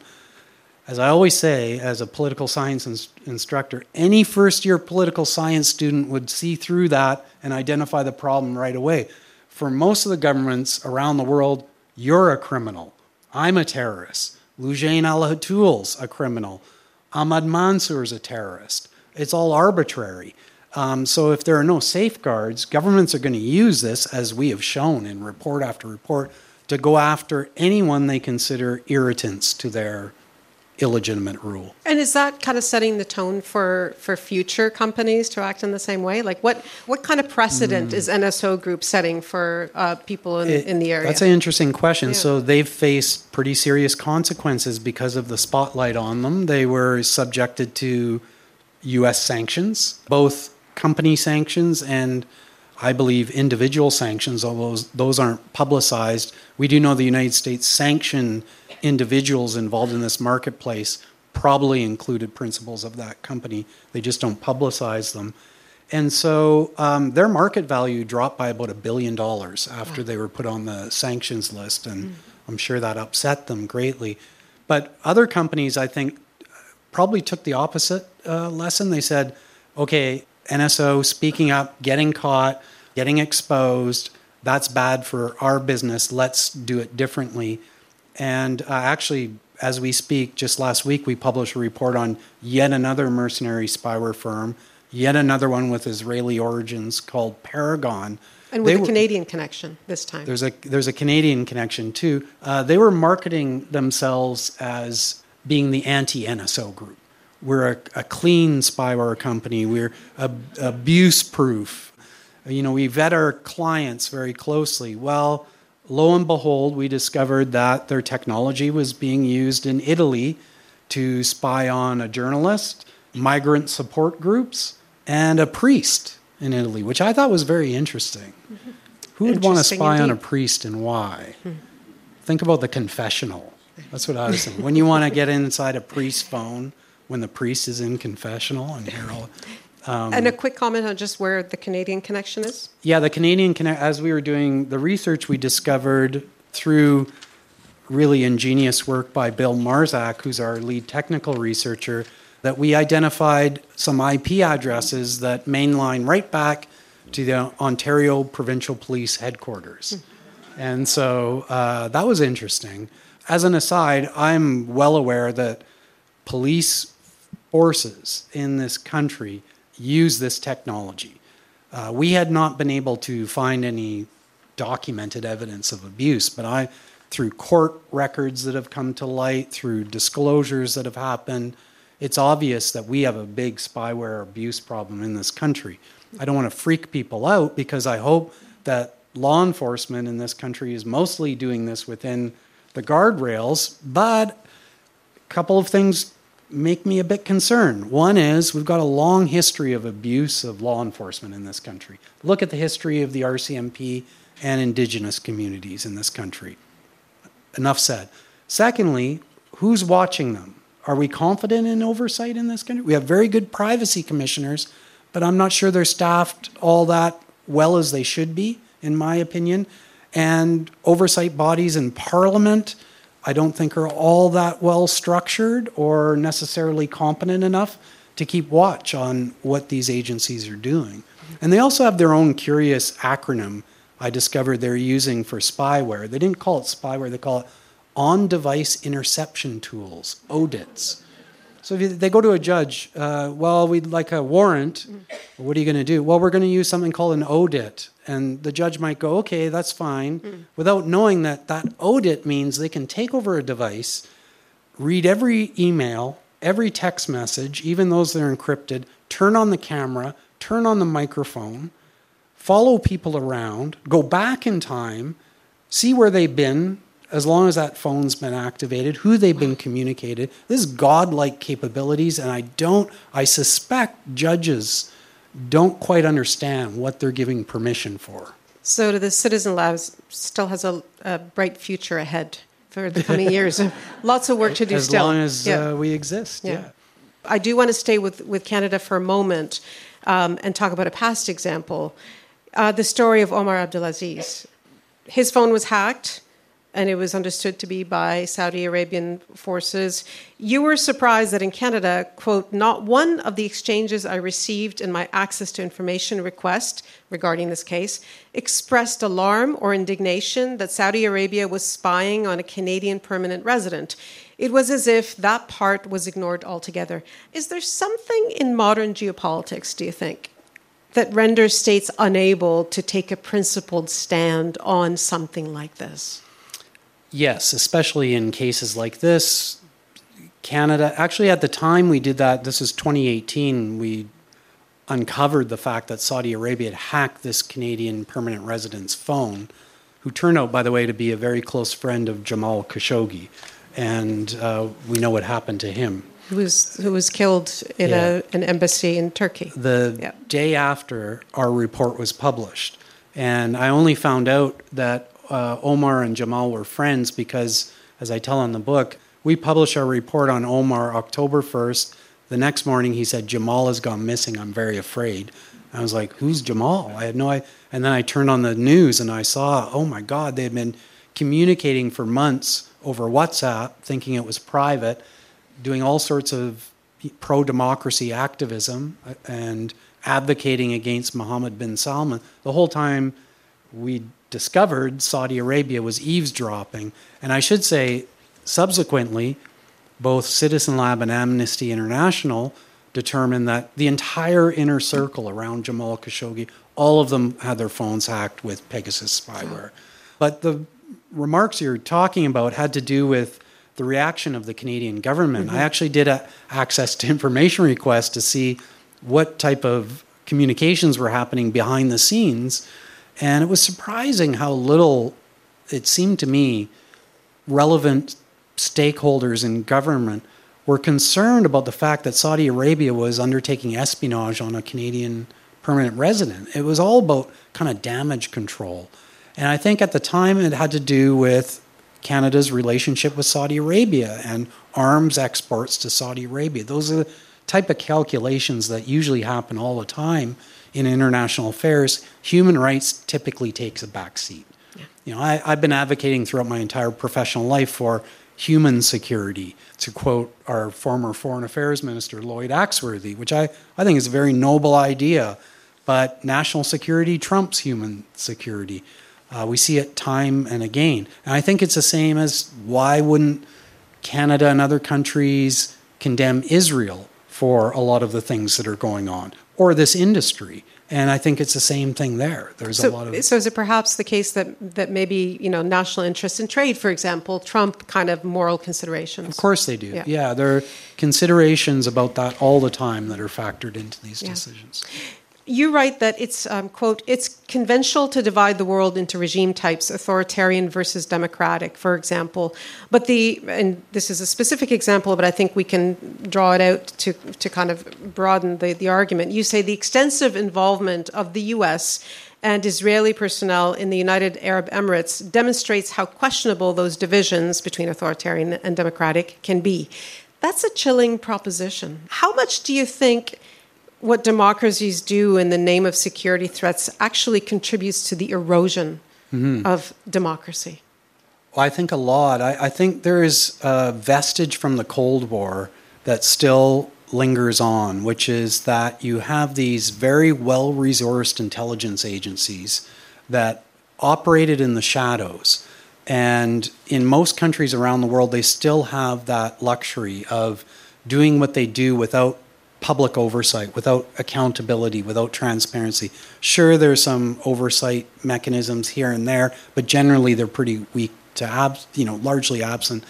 Speaker 4: As I always say, as a political science instructor, any first year political science student would see through that and identify the problem right away. For most of the governments around the world, you're a criminal. I'm a terrorist. Loujain al-Hathloul's a criminal. Ahmad Mansour's a terrorist. It's all arbitrary. Um, so if there are no safeguards, governments are going to use this, as we have shown in report after report, to go after anyone they consider irritants to their illegitimate rule.
Speaker 3: And is that kind of setting the tone for, for future companies to act in the same way? Like, what, what kind of precedent mm. is NSO Group setting for uh, people in, it, in the area?
Speaker 4: That's an interesting question. Yeah. So, they've faced pretty serious consequences because of the spotlight on them. They were subjected to U.S. sanctions, both company sanctions and I believe individual sanctions, although those aren't publicized. We do know the United States sanctioned individuals involved in this marketplace probably included principals of that company. They just don't publicize them. And so um, their market value dropped by about a billion dollars after they were put on the sanctions list. And mm. I'm sure that upset them greatly. But other companies, I think, probably took the opposite uh, lesson. They said, okay, NSO speaking up, getting caught, getting exposed, that's bad for our business. Let's do it differently. And uh, actually, as we speak, just last week we published a report on yet another mercenary spyware firm, yet another one with Israeli origins called Paragon.
Speaker 3: And with they a Canadian connection this time.
Speaker 4: There's a there's a Canadian connection too. Uh, they were marketing themselves as being the anti NSO group, we're a, a clean spyware company. We're abuse proof. You know, we vet our clients very closely. Well, lo and behold, we discovered that their technology was being used in Italy to spy on a journalist, migrant support groups, and a priest in Italy, which I thought was very interesting. Mm-hmm. Who would want to spy indeed. on a priest and why? Hmm. Think about the confessional. That's what I was saying. when you want to get inside a priest's phone, when the priest is in confessional and hear all.
Speaker 3: Um, and a quick comment on just where the Canadian connection is.
Speaker 4: Yeah, the Canadian connection. As we were doing the research, we discovered through really ingenious work by Bill Marczak, who's our lead technical researcher, that we identified some IP addresses that mainline right back to the Ontario Provincial Police headquarters. Hmm. And so uh, that was interesting. As an aside, I'm well aware that police forces in this country use this technology. Uh, we had not been able to find any documented evidence of abuse, but I, through court records that have come to light, through disclosures that have happened, it's obvious that we have a big spyware abuse problem in this country. I don't want to freak people out because I hope that law enforcement in this country is mostly doing this within the guardrails, but a couple of things make me a bit concerned. One is we've got a long history of abuse of law enforcement in this country. Look at the history of the RCMP and indigenous communities in this country. Enough said. Secondly, who's watching them? Are we confident in oversight in this country? We have very good privacy commissioners, but I'm not sure they're staffed all that well as they should be, in my opinion. And oversight bodies in Parliament I don't think are all that well structured or necessarily competent enough to keep watch on what these agencies are doing. And they also have their own curious acronym I discovered they're using for spyware. They didn't call it spyware, they call it on device interception tools, ODITs. So if they go to a judge, uh, well, we'd like a warrant. What are you going to do? Well, we're going to use something called an ODIT. And the judge might go, okay, that's fine, mm. without knowing that that ODIT means they can take over a device, read every email, every text message, even those that are encrypted, turn on the camera, turn on the microphone, follow people around, go back in time, see where they've been, as long as that phone's been activated, who they've been communicated. This is godlike capabilities, and I don't, I suspect judges don't quite understand what they're giving permission for.
Speaker 3: So the Citizen Labs still has a, a bright future ahead for the coming years. Lots of work to do
Speaker 4: as
Speaker 3: still.
Speaker 4: As long as yeah. uh, we exist, yeah. yeah.
Speaker 3: I do want to stay with, with Canada for a moment um, and talk about a past example. Uh, the story of Omar Abdulaziz. His phone was hacked and it was understood to be by Saudi Arabian forces. You were surprised that in Canada, quote, not one of the exchanges I received in my access to information request regarding this case expressed alarm or indignation that Saudi Arabia was spying on a Canadian permanent resident. It was as if that part was ignored altogether. Is there something in modern geopolitics, do you think, that renders states unable to take a principled stand on something like this?
Speaker 4: Yes, especially in cases like this. Canada, actually, at the time we did that, this is 2018, we uncovered the fact that Saudi Arabia had hacked this Canadian permanent resident's phone, who turned out, by the way, to be a very close friend of Jamal Khashoggi. And uh, we know what happened to him.
Speaker 3: Who was, who was killed in yeah. a, an embassy in Turkey.
Speaker 4: The yeah. day after our report was published. And I only found out that uh, Omar and Jamal were friends because, as I tell in the book, we published our report on Omar October 1st. The next morning, he said, Jamal has gone missing. I'm very afraid. I was like, Who's Jamal? I had no idea. And then I turned on the news and I saw, oh my God, they had been communicating for months over WhatsApp, thinking it was private, doing all sorts of pro democracy activism uh, and advocating against Mohammed bin Salman. The whole time we discovered Saudi Arabia was eavesdropping. And I should say, subsequently, both Citizen Lab and Amnesty International determined that the entire inner circle around Jamal Khashoggi, all of them had their phones hacked with Pegasus spyware. But the remarks you're talking about had to do with the reaction of the Canadian government. Mm-hmm. I actually did a access to information request to see what type of communications were happening behind the scenes. And it was surprising how little it seemed to me relevant stakeholders in government were concerned about the fact that Saudi Arabia was undertaking espionage on a Canadian permanent resident. It was all about kind of damage control. And I think at the time it had to do with Canada's relationship with Saudi Arabia and arms exports to Saudi Arabia. Those are the type of calculations that usually happen all the time in international affairs. Human rights typically takes a back seat. Yeah. You know, I, I've been advocating throughout my entire professional life for human security, to quote our former Foreign Affairs Minister, Lloyd Axworthy, which I, I think is a very noble idea. But national security trumps human security. Uh, we see it time and again. And I think it's the same as why wouldn't Canada and other countries condemn Israel for a lot of the things that are going on or this industry? And I think it's the same thing there. There's
Speaker 3: so,
Speaker 4: a lot of
Speaker 3: so is it perhaps the case that that maybe you know national interest in trade, for example, trump kind of moral considerations?
Speaker 4: Of course they do. Yeah, yeah there are considerations about that all the time that are factored into these yeah. decisions
Speaker 3: you write that it's um, quote it's conventional to divide the world into regime types authoritarian versus democratic for example but the and this is a specific example but i think we can draw it out to to kind of broaden the, the argument you say the extensive involvement of the us and Israeli personnel in the United Arab Emirates demonstrates how questionable those divisions between authoritarian and democratic can be. That's a chilling proposition. How much do you think what democracies do in the name of security threats actually contributes to the erosion mm-hmm. of democracy?
Speaker 4: Well, I think a lot. I, I, think there is a vestige from the Cold War that still lingers on, which is that you have these very well resourced intelligence agencies that operated in the shadows. And in most countries around the world, they still have that luxury of doing what they do without public oversight, without accountability, without transparency. Sure, there's some oversight mechanisms here and there, but generally they're pretty weak to ab- you know, largely absent.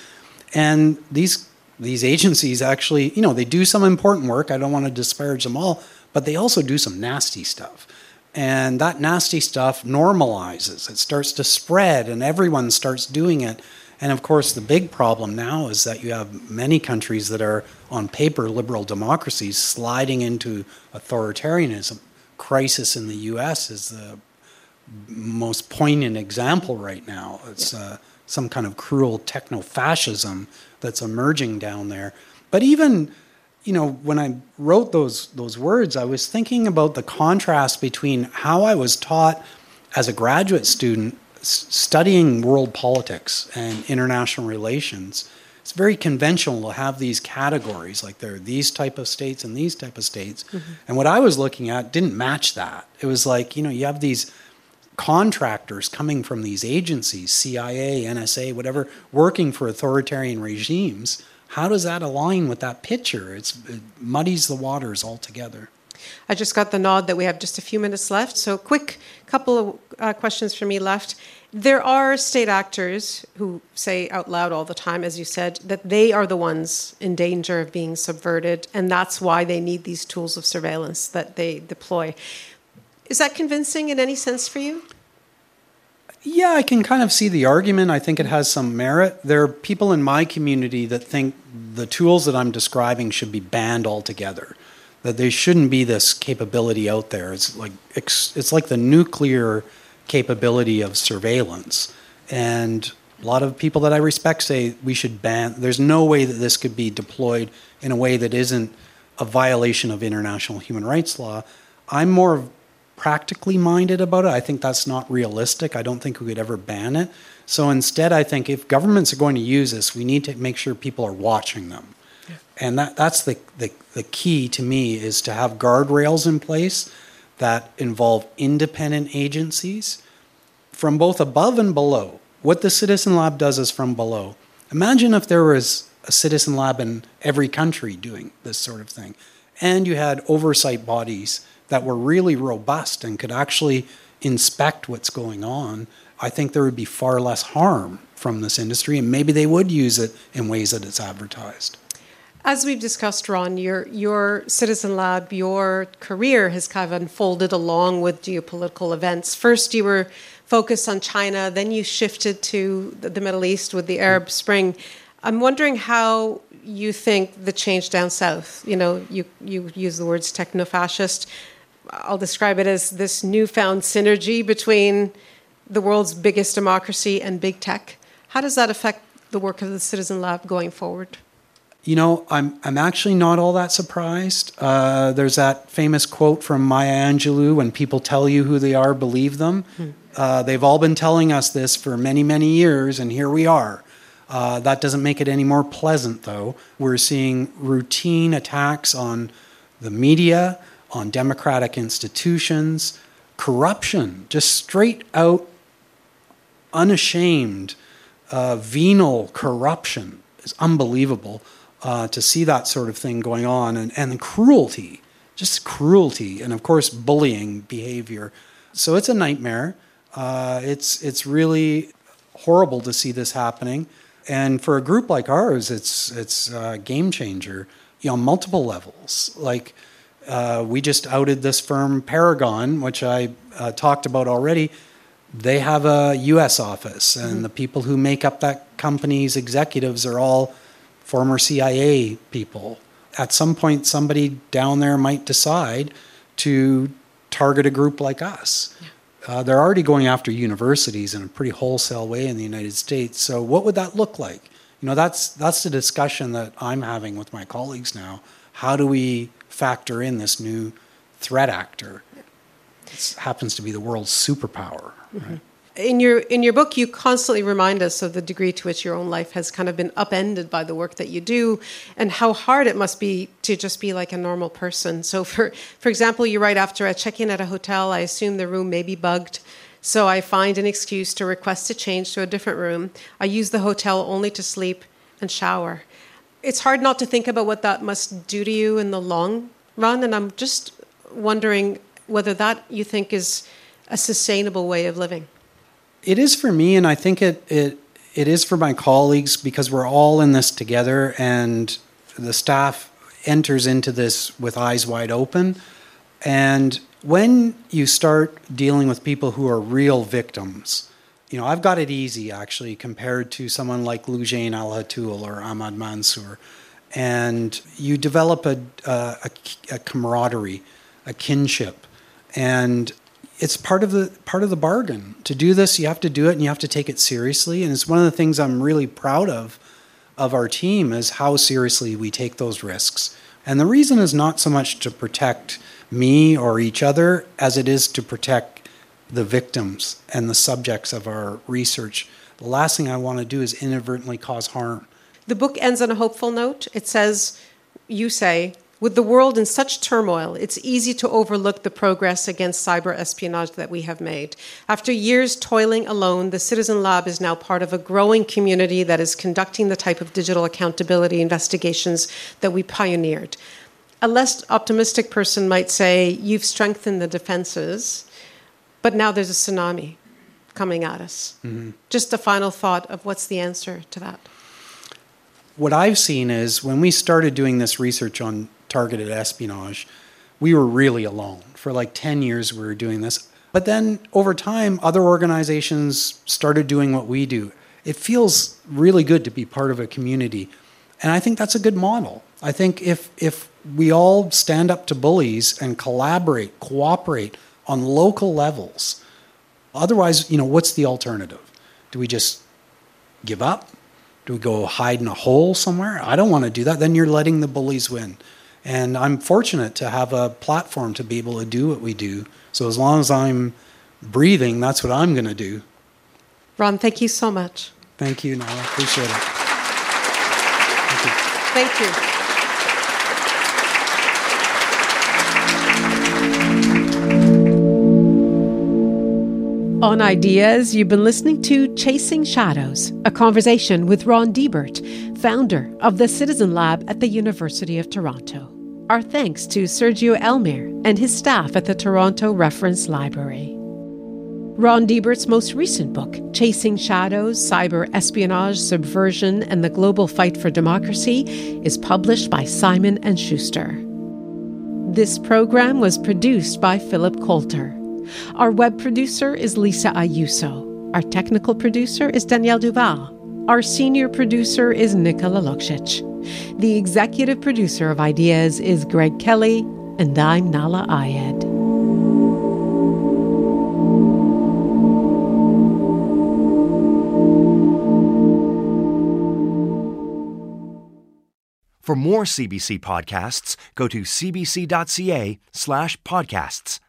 Speaker 4: And these these agencies actually, you know, they do some important work. I don't want to disparage them all, but they also do some nasty stuff. And that nasty stuff normalizes. It starts to spread and everyone starts doing it. And of course, the big problem now is that you have many countries that are, on paper, liberal democracies sliding into authoritarianism. Crisis in the US is the most poignant example right now. It's uh, some kind of cruel techno fascism that's emerging down there. But even you know, when I wrote those those words, I was thinking about the contrast between how I was taught as a graduate student studying world politics and international relations, it's very conventional to have these categories like there are these type of states and these type of states. Mm-hmm. And what I was looking at didn't match that. It was like, you know, you have these contractors coming from these agencies, CIA, NSA, whatever, working for authoritarian regimes. How does that align with that picture? It's, it muddies the waters altogether.
Speaker 3: I just got the nod that we have just a few minutes left. So, quick couple of uh, questions for me left. There are state actors who say out loud all the time, as you said, that they are the ones in danger of being subverted, and that's why they need these tools of surveillance that they deploy. Is that convincing in any sense for you?
Speaker 4: Yeah, I can kind of see the argument. I think it has some merit. There are people in my community that think the tools that I'm describing should be banned altogether that there shouldn't be this capability out there. It's like it's like the nuclear capability of surveillance, and a lot of people that I respect say we should ban. There's no way that this could be deployed in a way that isn't a violation of international human rights law. I'm more practically minded about it. I think that's not realistic. I don't think we could ever ban it. So instead, I think if governments are going to use this, we need to make sure people are watching them and that, that's the, the, the key to me is to have guardrails in place that involve independent agencies from both above and below. What the Citizen Lab does is from below. Imagine if there was a Citizen Lab in every country doing this sort of thing, and you had oversight bodies that were really robust and could actually inspect what's going on I think there would be far less harm from this industry, and maybe they would use it in ways that it's advertised.
Speaker 3: As we've discussed, Ron, your your Citizen Lab, your career has kind of unfolded along with geopolitical events. First, you were focused on China, then you shifted to the Middle East with the hmm. Arab Spring. I'm wondering how you think the change down south. You know, you you use the words techno-fascist. I'll describe it as this newfound synergy between the world's biggest democracy and big tech. How does that affect the work of the Citizen Lab going forward?
Speaker 4: You know, I'm I'm actually not all that surprised. Uh, there's that famous quote from Maya Angelou: "When people tell you who they are, believe them." Hmm. Uh, they've all been telling us this for many, many years, and here we are. Uh, that doesn't make it any more pleasant, though. We're seeing routine attacks on the media, on democratic institutions, corruption, just straight out, unashamed, uh, venal corruption is unbelievable uh, to see that sort of thing going on and, and cruelty, just cruelty, and of course, bullying behavior. So it's a nightmare. Uh, it's, it's really horrible to see this happening. And for a group like ours, it's, it's a game changer you know, multiple levels. Like, uh, we just outed this firm, Paragon, which I uh, talked about already. They have a U.S. office, and mm-hmm. the people who make up that company's executives are all former CIA people. At some point, somebody down there might decide to target a group like us. Yeah. Uh, they're already going after universities in a pretty wholesale way in the United States. So, what would that look like? You know, that's that's the discussion that I'm having with my colleagues now. How do we factor in this new threat actor? It happens to be the world's superpower. Mm-hmm. Right?
Speaker 3: In your in your book you constantly remind us of the degree to which your own life has kind of been upended by the work that you do and how hard it must be to just be like a normal person. So for for example you write after a check-in at a hotel i assume the room may be bugged. So i find an excuse to request a change to a different room. I use the hotel only to sleep and shower. It's hard not to think about what that must do to you in the long run and i'm just wondering whether that you think is a sustainable way of living
Speaker 4: it is for me, and I think it it it is for my colleagues because we're all in this together, and the staff enters into this with eyes wide open. And when you start dealing with people who are real victims, you know, I've got it easy actually compared to someone like Loujain Al Hathloul or Ahmad Mansour. And you develop a, a, a camaraderie, a kinship. And it's part of the part of the bargain. To do this, you have to do it and you have to take it seriously. And it's one of the things I'm really proud of of our team is how seriously we take those risks. And the reason is not so much to protect me or each other as it is to protect the victims and the subjects of our research. The last thing I want to do is inadvertently cause harm.
Speaker 3: The book ends on a hopeful note. It says, You say, with the world in such turmoil, it's easy to overlook the progress against cyber espionage that we have made. After years toiling alone, the Citizen Lab is now part of a growing community that is conducting the type of digital accountability investigations that we pioneered. A less optimistic person might say, You've strengthened the defenses, but now there's a tsunami coming at us. Mm-hmm. Just a final thought of what's the answer to that?
Speaker 4: What I've seen is when we started doing this research on targeted espionage, we were really alone. For like 10 years, we were doing this. But then over time, other organizations started doing what we do. It feels really good to be part of a community. And I think that's a good model. I think if, if we all stand up to bullies and collaborate, cooperate on local levels, otherwise, you know, what's the alternative? Do we just give up? Do we go hide in a hole somewhere? I don't want to do that. Then you're letting the bullies win. And I'm fortunate to have a platform to be able to do what we do. So as long as I'm breathing, that's what I'm going to do.
Speaker 3: Ron, thank you so much.
Speaker 4: Thank you, Nahlah. Appreciate it.
Speaker 3: Thank you. Thank you.
Speaker 6: On Ideas, you've been listening to Chasing Shadows, a conversation with Ron Deibert, founder of the Citizen Lab at the University of Toronto. Our thanks to Sergio Elmir and his staff at the Toronto Reference Library.
Speaker 3: Ron Deibert's most recent book, Chasing Shadows Cyber Espionage, Subversion, and the Global Fight for Democracy, is published by Simon and Schuster. This program was produced by Philip Coulter. Our web producer is Lisa Ayuso. Our technical producer is Danielle Duval. Our senior producer is Nikola Luksic. The executive producer of Ideas is Greg Kelly, and I'm Nahlah Ayed.
Speaker 2: For more CBC podcasts, go to cbc.ca slash podcasts.